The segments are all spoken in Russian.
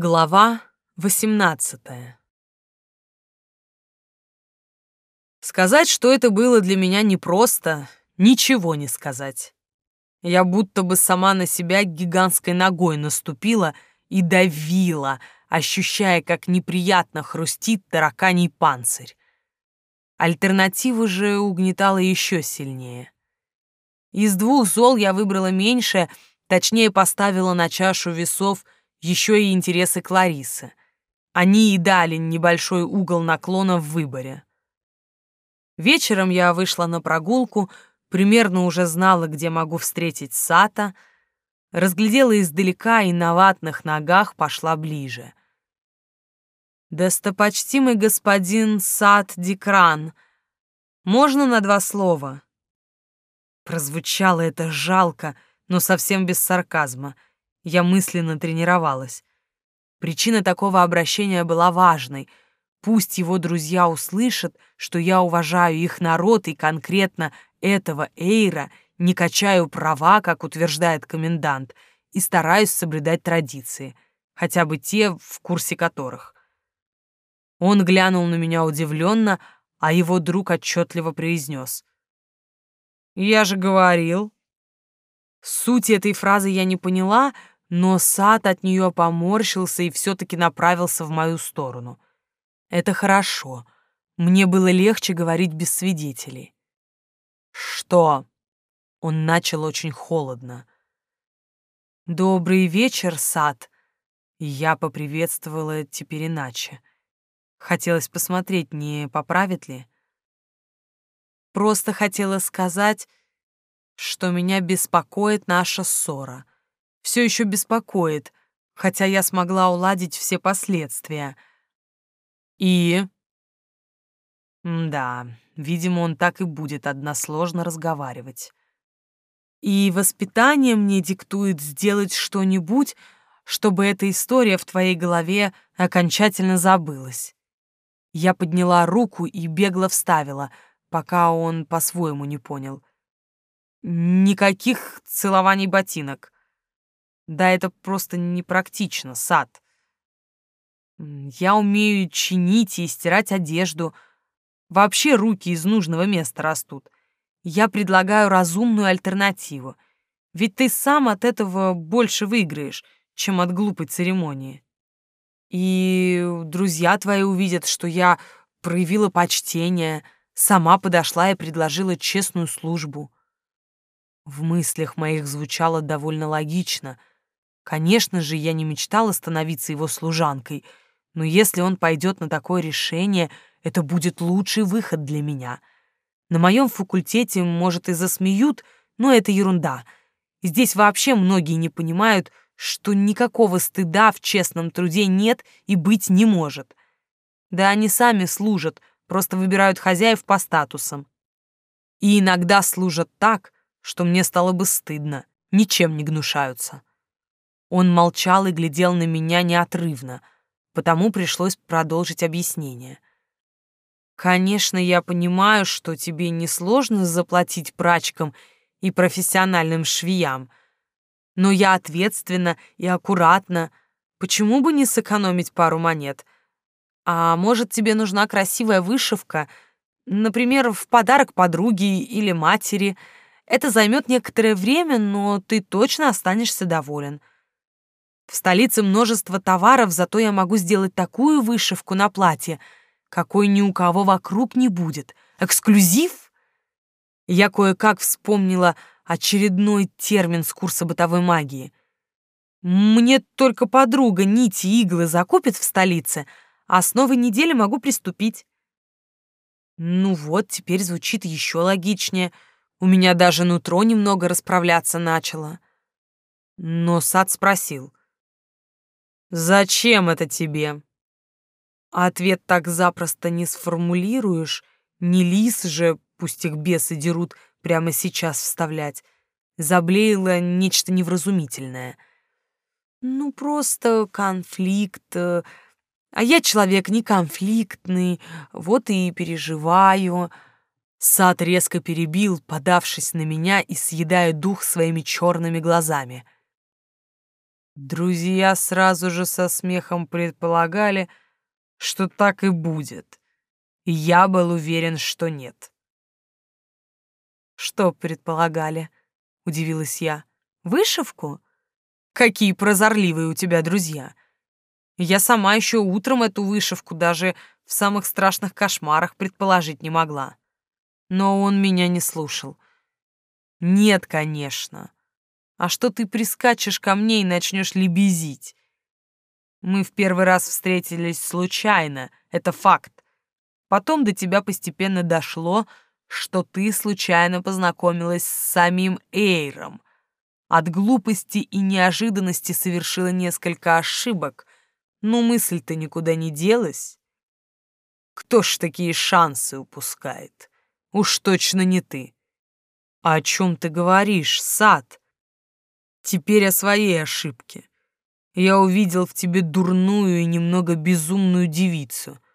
Глава 18 Сказать, что это было для меня непросто, ничего не сказать. Я будто бы сама на себя гигантской ногой наступила и давила, ощущая, как неприятно хрустит тараканий панцирь. Альтернатива же угнетала еще сильнее. Из двух зол я выбрала меньшее, точнее поставила на чашу весов — еще и интересы Кларисы. Они и дали небольшой угол наклона в выборе. Вечером я вышла на прогулку, примерно уже знала, где могу встретить Сата, разглядела издалека и на ватных ногах пошла ближе. «Достопочтимый господин Сат Дикран, можно на два слова?» Прозвучало это жалко, но совсем без сарказма — я мысленно тренировалась. Причина такого обращения была важной. Пусть его друзья услышат, что я уважаю их народ и конкретно этого Эйра, не качаю права, как утверждает комендант, и стараюсь соблюдать традиции, хотя бы те, в курсе которых. Он глянул на меня удивленно, а его друг отчетливо произнес. «Я же говорил». Суть этой фразы я не поняла, но сад от нее поморщился и все-таки направился в мою сторону. Это хорошо. Мне было легче говорить без свидетелей. «Что?» Он начал очень холодно. «Добрый вечер, сад!» Я поприветствовала теперь иначе. Хотелось посмотреть, не поправит ли. Просто хотела сказать, что меня беспокоит наша ссора — все еще беспокоит, хотя я смогла уладить все последствия. И... Да, видимо, он так и будет односложно разговаривать. И воспитание мне диктует сделать что-нибудь, чтобы эта история в твоей голове окончательно забылась. Я подняла руку и бегло вставила, пока он по-своему не понял. Никаких целований ботинок. Да это просто непрактично, сад. Я умею чинить и стирать одежду. Вообще руки из нужного места растут. Я предлагаю разумную альтернативу. Ведь ты сам от этого больше выиграешь, чем от глупой церемонии. И друзья твои увидят, что я проявила почтение, сама подошла и предложила честную службу. В мыслях моих звучало довольно логично — Конечно же, я не мечтала становиться его служанкой, но если он пойдет на такое решение, это будет лучший выход для меня. На моем факультете, может, и засмеют, но это ерунда. Здесь вообще многие не понимают, что никакого стыда в честном труде нет и быть не может. Да они сами служат, просто выбирают хозяев по статусам. И иногда служат так, что мне стало бы стыдно, ничем не гнушаются. Он молчал и глядел на меня неотрывно, потому пришлось продолжить объяснение. «Конечно, я понимаю, что тебе несложно заплатить прачкам и профессиональным швеям, но я ответственно и аккуратно. Почему бы не сэкономить пару монет? А может, тебе нужна красивая вышивка, например, в подарок подруге или матери? Это займет некоторое время, но ты точно останешься доволен». В столице множество товаров, зато я могу сделать такую вышивку на платье, какой ни у кого вокруг не будет. Эксклюзив? Я кое-как вспомнила очередной термин с курса бытовой магии. Мне только подруга нити и иглы закупит в столице, а с новой недели могу приступить. Ну вот, теперь звучит еще логичнее. У меня даже нутро немного расправляться начало. Но Сад спросил. «Зачем это тебе?» Ответ так запросто не сформулируешь, не лис же, пусть их бесы дерут, прямо сейчас вставлять. Заблеяло нечто невразумительное. Ну, просто конфликт. Э, а я человек не конфликтный, вот и переживаю. Сад резко перебил, подавшись на меня и съедая дух своими черными глазами — Друзья сразу же со смехом предполагали, что так и будет. Я был уверен, что нет. «Что предполагали?» — удивилась я. «Вышивку? Какие прозорливые у тебя друзья! Я сама еще утром эту вышивку даже в самых страшных кошмарах предположить не могла. Но он меня не слушал. Нет, конечно. А что ты прискачешь ко мне и начнешь лебезить? Мы в первый раз встретились случайно, это факт. Потом до тебя постепенно дошло, что ты случайно познакомилась с самим Эйром. От глупости и неожиданности совершила несколько ошибок, но мысль-то никуда не делась. Кто ж такие шансы упускает? Уж точно не ты. А о чем ты говоришь, сад? Теперь о своей ошибке. Я увидел в тебе дурную и немного безумную девицу —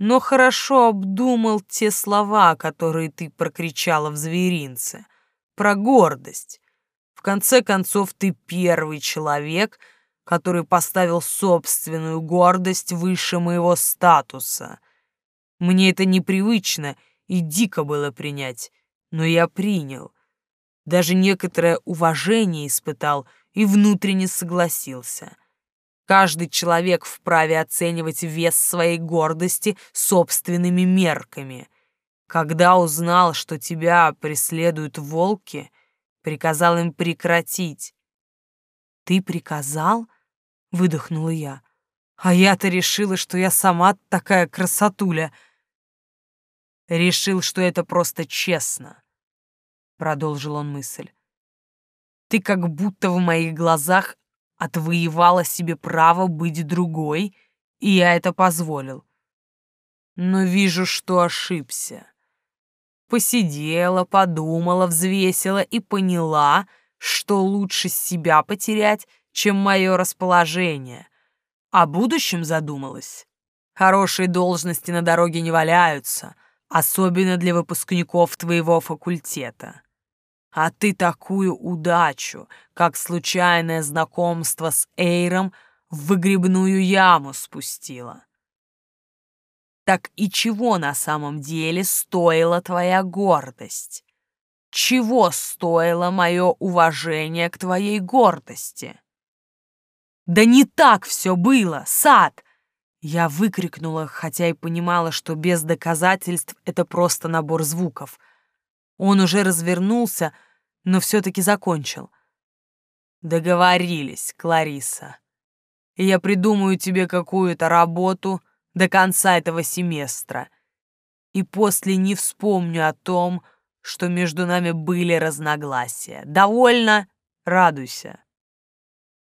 но хорошо обдумал те слова, которые ты прокричала в зверинце, про гордость. В конце концов, ты первый человек, который поставил собственную гордость выше моего статуса. Мне это непривычно и дико было принять, но я принял. Даже некоторое уважение испытал и внутренне согласился. Каждый человек вправе оценивать вес своей гордости собственными мерками. Когда узнал, что тебя преследуют волки, приказал им прекратить. «Ты приказал?» — выдохнула я. «А я-то решила, что я сама такая красотуля». «Решил, что это просто честно», — продолжил он мысль. «Ты как будто в моих глазах отвоевала себе право быть другой, и я это позволил. Но вижу, что ошибся. Посидела, подумала, взвесила и поняла, что лучше себя потерять, чем мое расположение. О будущем задумалась. Хорошие должности на дороге не валяются, особенно для выпускников твоего факультета. А ты такую удачу, как случайное знакомство с Эйром, в выгребную яму спустила. Так и чего на самом деле стоила твоя гордость? Чего стоило мое уважение к твоей гордости? Да не так все было, сад! Я выкрикнула, хотя и понимала, что без доказательств это просто набор звуков — он уже развернулся, но все-таки закончил. Договорились, Клариса. Я придумаю тебе какую-то работу до конца этого семестра. И после не вспомню о том, что между нами были разногласия. Довольно? Радуйся.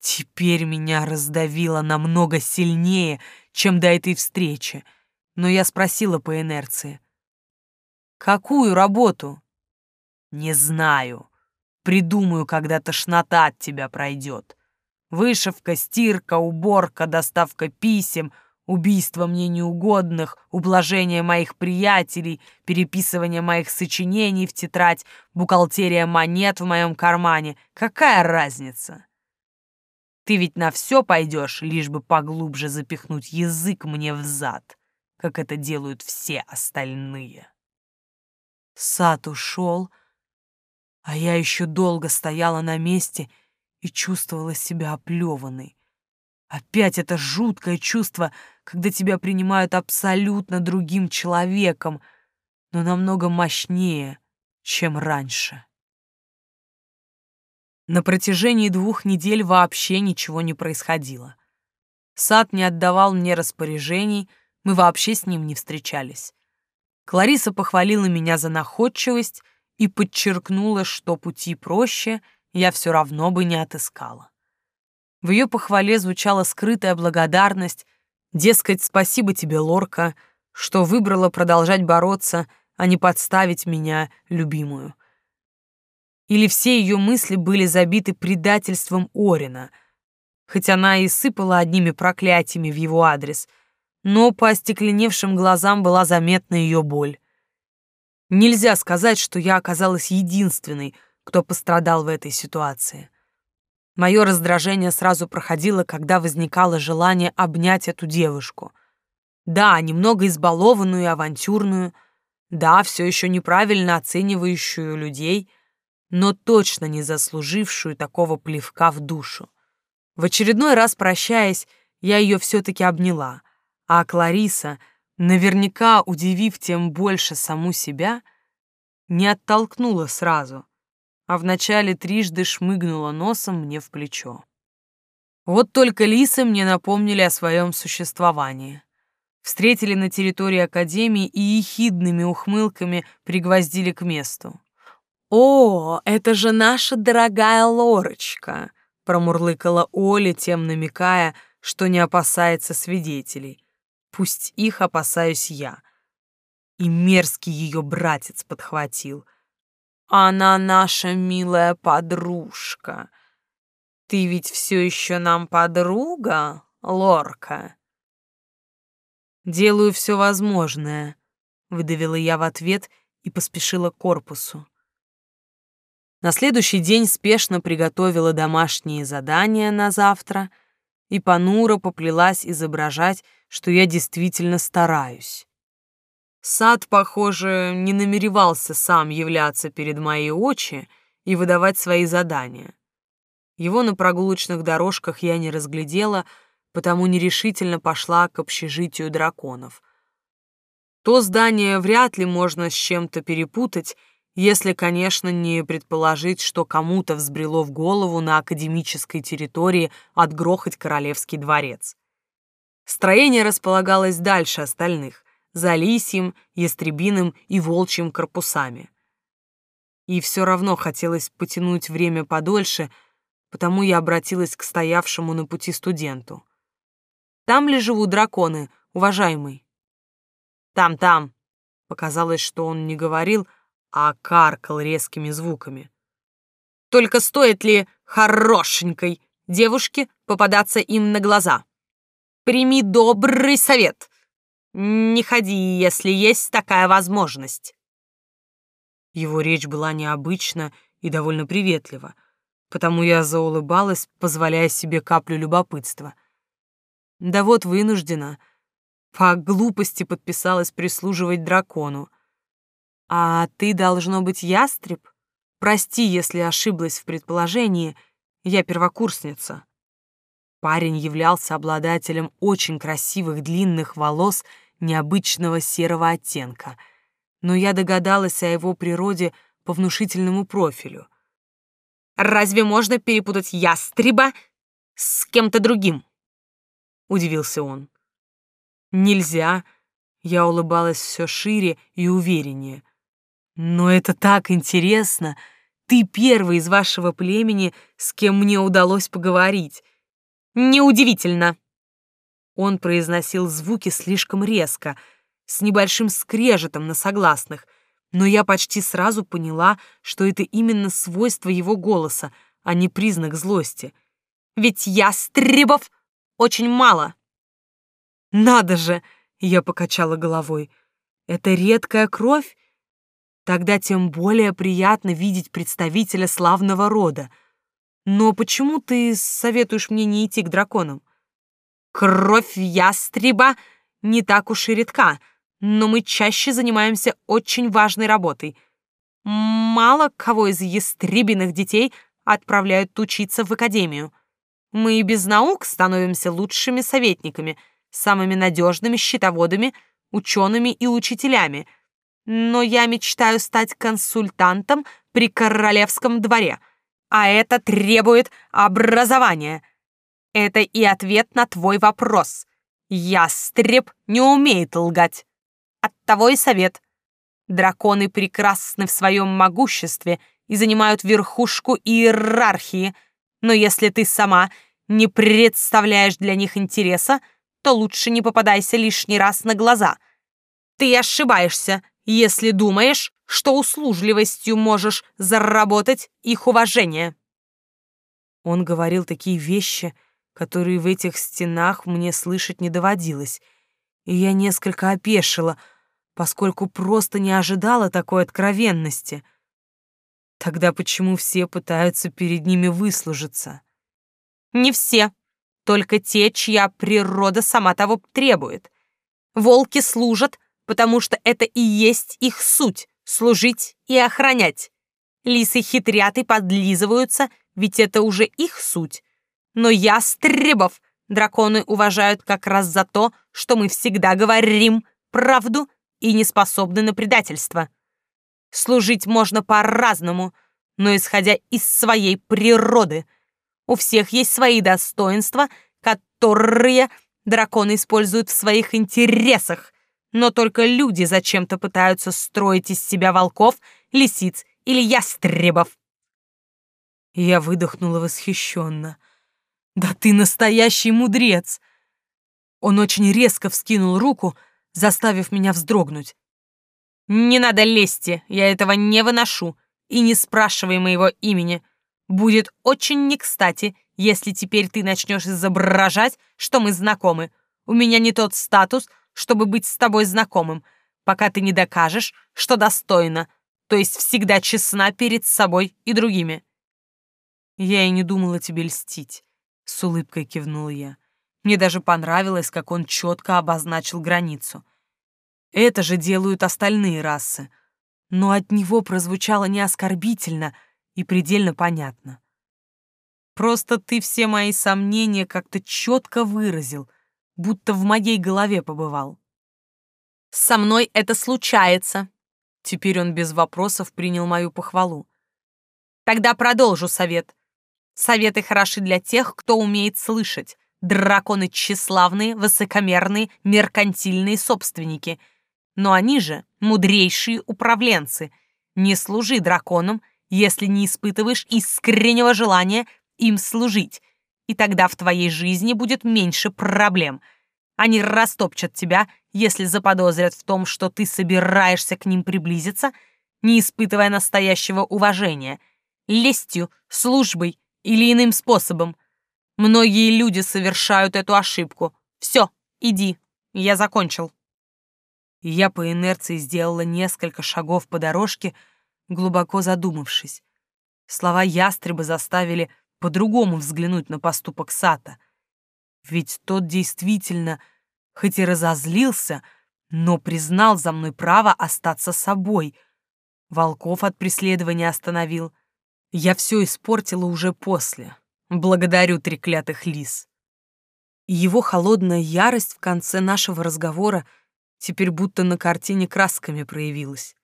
Теперь меня раздавило намного сильнее, чем до этой встречи, но я спросила по инерции. «Какую работу?» Не знаю. Придумаю, когда тошнота от тебя пройдет. Вышивка, стирка, уборка, доставка писем, убийство мне неугодных, ублажение моих приятелей, переписывание моих сочинений в тетрадь, бухгалтерия монет в моем кармане. Какая разница? Ты ведь на все пойдешь, лишь бы поглубже запихнуть язык мне в зад, как это делают все остальные. Сад ушел, а я еще долго стояла на месте и чувствовала себя оплеванной. Опять это жуткое чувство, когда тебя принимают абсолютно другим человеком, но намного мощнее, чем раньше. На протяжении двух недель вообще ничего не происходило. Сад не отдавал мне распоряжений, мы вообще с ним не встречались. Клариса похвалила меня за находчивость — и подчеркнула, что пути проще я все равно бы не отыскала. В ее похвале звучала скрытая благодарность, дескать, спасибо тебе, Лорка, что выбрала продолжать бороться, а не подставить меня, любимую. Или все ее мысли были забиты предательством Орина, хоть она и сыпала одними проклятиями в его адрес, но по остекленевшим глазам была заметна ее боль. Нельзя сказать, что я оказалась единственной, кто пострадал в этой ситуации. Мое раздражение сразу проходило, когда возникало желание обнять эту девушку. Да, немного избалованную и авантюрную, да, все еще неправильно оценивающую людей, но точно не заслужившую такого плевка в душу. В очередной раз прощаясь, я ее все-таки обняла, а Клариса, наверняка удивив тем больше саму себя, не оттолкнула сразу, а вначале трижды шмыгнула носом мне в плечо. Вот только лисы мне напомнили о своем существовании. Встретили на территории Академии и ехидными ухмылками пригвоздили к месту. «О, это же наша дорогая Лорочка!» промурлыкала Оля, тем намекая, что не опасается свидетелей. Пусть их опасаюсь я. И мерзкий ее братец подхватил — она наша милая подружка. Ты ведь все еще нам подруга, Лорка? Делаю все возможное, выдавила я в ответ и поспешила к корпусу. На следующий день спешно приготовила домашние задания на завтра и понуро поплелась изображать, что я действительно стараюсь. Сад, похоже, не намеревался сам являться перед мои очи и выдавать свои задания. Его на прогулочных дорожках я не разглядела, потому нерешительно пошла к общежитию драконов. То здание вряд ли можно с чем-то перепутать, если, конечно, не предположить, что кому-то взбрело в голову на академической территории отгрохать королевский дворец. Строение располагалось дальше остальных, за лисьим, ястребиным и волчьим корпусами. И все равно хотелось потянуть время подольше, потому я обратилась к стоявшему на пути студенту. «Там ли живут драконы, уважаемый?» «Там-там», — показалось, что он не говорил, а каркал резкими звуками. «Только стоит ли хорошенькой девушке попадаться им на глаза? Прими добрый совет. Не ходи, если есть такая возможность. Его речь была необычна и довольно приветлива, потому я заулыбалась, позволяя себе каплю любопытства. Да вот вынуждена. По глупости подписалась прислуживать дракону. А ты, должно быть, ястреб? Прости, если ошиблась в предположении, я первокурсница. Парень являлся обладателем очень красивых длинных волос необычного серого оттенка, но я догадалась о его природе по внушительному профилю. «Разве можно перепутать ястреба с кем-то другим?» — удивился он. «Нельзя», — я улыбалась все шире и увереннее. «Но это так интересно! Ты первый из вашего племени, с кем мне удалось поговорить. Неудивительно. Он произносил звуки слишком резко, с небольшим скрежетом на согласных, но я почти сразу поняла, что это именно свойство его голоса, а не признак злости. Ведь ястребов очень мало. Надо же, я покачала головой. Это редкая кровь? Тогда тем более приятно видеть представителя славного рода — но почему ты советуешь мне не идти к драконам? Кровь ястреба не так уж и редка, но мы чаще занимаемся очень важной работой. Мало кого из ястребиных детей отправляют учиться в академию. Мы и без наук становимся лучшими советниками, самыми надежными счетоводами, учеными и учителями. Но я мечтаю стать консультантом при королевском дворе — а это требует образования. Это и ответ на твой вопрос. Ястреб не умеет лгать. Оттого и совет. Драконы прекрасны в своем могуществе и занимают верхушку иерархии, но если ты сама не представляешь для них интереса, то лучше не попадайся лишний раз на глаза. Ты ошибаешься, если думаешь, что услужливостью можешь заработать их уважение. Он говорил такие вещи, которые в этих стенах мне слышать не доводилось, и я несколько опешила, поскольку просто не ожидала такой откровенности. Тогда почему все пытаются перед ними выслужиться? Не все, только те, чья природа сама того требует. Волки служат, потому что это и есть их суть — служить и охранять. Лисы хитрят и подлизываются, ведь это уже их суть. Но ястребов драконы уважают как раз за то, что мы всегда говорим правду и не способны на предательство. Служить можно по-разному, но исходя из своей природы. У всех есть свои достоинства, которые драконы используют в своих интересах, но только люди зачем-то пытаются строить из себя волков, лисиц или ястребов. Я выдохнула восхищенно. «Да ты настоящий мудрец!» Он очень резко вскинул руку, заставив меня вздрогнуть. «Не надо лезьте, я этого не выношу, и не спрашивай моего имени. Будет очень не кстати, если теперь ты начнешь изображать, что мы знакомы. У меня не тот статус, чтобы быть с тобой знакомым, пока ты не докажешь, что достойна, то есть всегда честна перед собой и другими». «Я и не думала тебе льстить», — с улыбкой кивнул я. Мне даже понравилось, как он четко обозначил границу. Это же делают остальные расы. Но от него прозвучало не оскорбительно и предельно понятно. Просто ты все мои сомнения как-то четко выразил, будто в моей голове побывал. «Со мной это случается», Теперь он без вопросов принял мою похвалу. Тогда продолжу совет. Советы хороши для тех, кто умеет слышать. Драконы тщеславные, высокомерные, меркантильные собственники. Но они же мудрейшие управленцы. Не служи драконам, если не испытываешь искреннего желания им служить, и тогда в твоей жизни будет меньше проблем — они растопчат тебя, если заподозрят в том, что ты собираешься к ним приблизиться, не испытывая настоящего уважения, лестью, службой или иным способом. Многие люди совершают эту ошибку. Все, иди, я закончил. Я по инерции сделала несколько шагов по дорожке, глубоко задумавшись. Слова ястреба заставили по-другому взглянуть на поступок Сата — ведь тот действительно, хоть и разозлился, но признал за мной право остаться собой. Волков от преследования остановил. Я все испортила уже после. Благодарю треклятых лис. его холодная ярость в конце нашего разговора теперь будто на картине красками проявилась.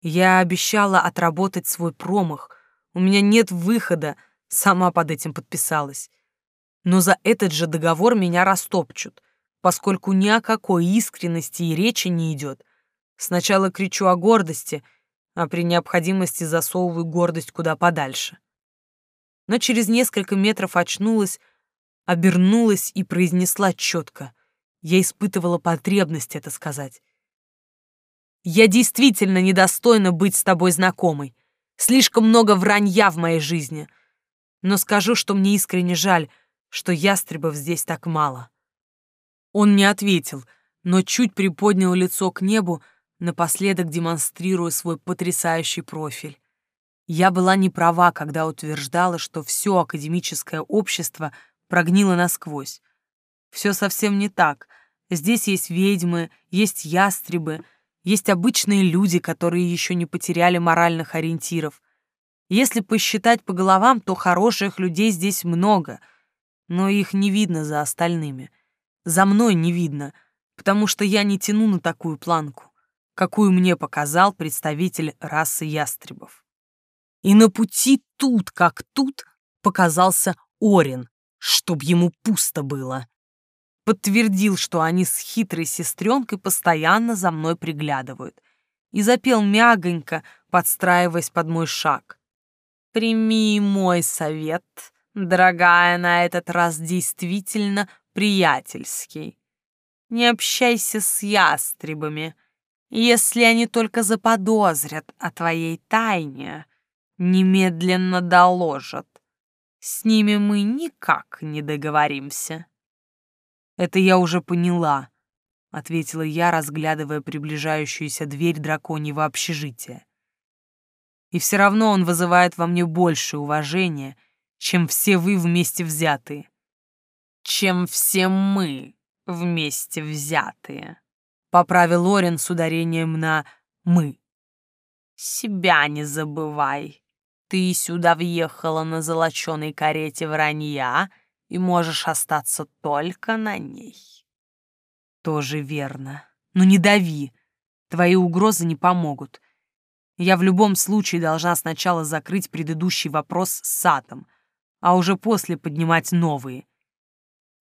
Я обещала отработать свой промах. У меня нет выхода, сама под этим подписалась но за этот же договор меня растопчут, поскольку ни о какой искренности и речи не идет. Сначала кричу о гордости, а при необходимости засовываю гордость куда подальше. Но через несколько метров очнулась, обернулась и произнесла четко. Я испытывала потребность это сказать. «Я действительно недостойна быть с тобой знакомой. Слишком много вранья в моей жизни. Но скажу, что мне искренне жаль, что ястребов здесь так мало. Он не ответил, но чуть приподнял лицо к небу, напоследок демонстрируя свой потрясающий профиль. Я была не права, когда утверждала, что все академическое общество прогнило насквозь. Все совсем не так. Здесь есть ведьмы, есть ястребы, есть обычные люди, которые еще не потеряли моральных ориентиров. Если посчитать по головам, то хороших людей здесь много — но их не видно за остальными. За мной не видно, потому что я не тяну на такую планку, какую мне показал представитель расы ястребов. И на пути тут, как тут, показался Орин, чтоб ему пусто было. Подтвердил, что они с хитрой сестренкой постоянно за мной приглядывают, и запел мягонько, подстраиваясь под мой шаг. «Прими мой совет», Дорогая, на этот раз действительно приятельский. Не общайся с ястребами. Если они только заподозрят о твоей тайне, немедленно доложат. С ними мы никак не договоримся. Это я уже поняла, — ответила я, разглядывая приближающуюся дверь драконьего общежития. И все равно он вызывает во мне больше уважения — чем все вы вместе взятые. Чем все мы вместе взятые, поправил Лорен с ударением на «мы». Себя не забывай. Ты сюда въехала на золоченой карете вранья и можешь остаться только на ней. Тоже верно. Но не дави. Твои угрозы не помогут. Я в любом случае должна сначала закрыть предыдущий вопрос с Сатом, а уже после поднимать новые.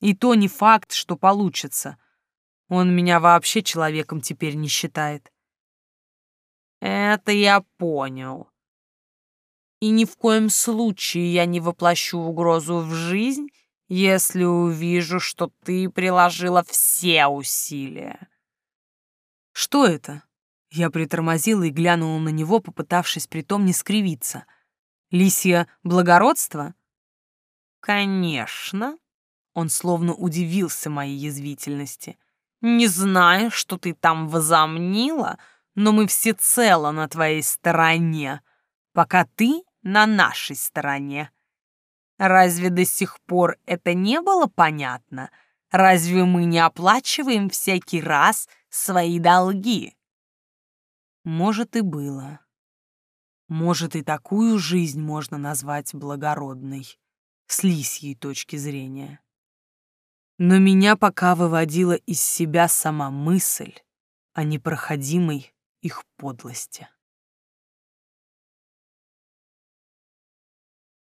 И то не факт, что получится. Он меня вообще человеком теперь не считает. Это я понял. И ни в коем случае я не воплощу угрозу в жизнь, если увижу, что ты приложила все усилия. Что это? Я притормозила и глянула на него, попытавшись притом не скривиться. Лисья благородство? Конечно. Он словно удивился моей язвительности. Не знаю, что ты там возомнила, но мы всецело на твоей стороне, пока ты на нашей стороне. Разве до сих пор это не было понятно? Разве мы не оплачиваем всякий раз свои долги? Может, и было. Может, и такую жизнь можно назвать благородной, с лисьей точки зрения. Но меня пока выводила из себя сама мысль о непроходимой их подлости.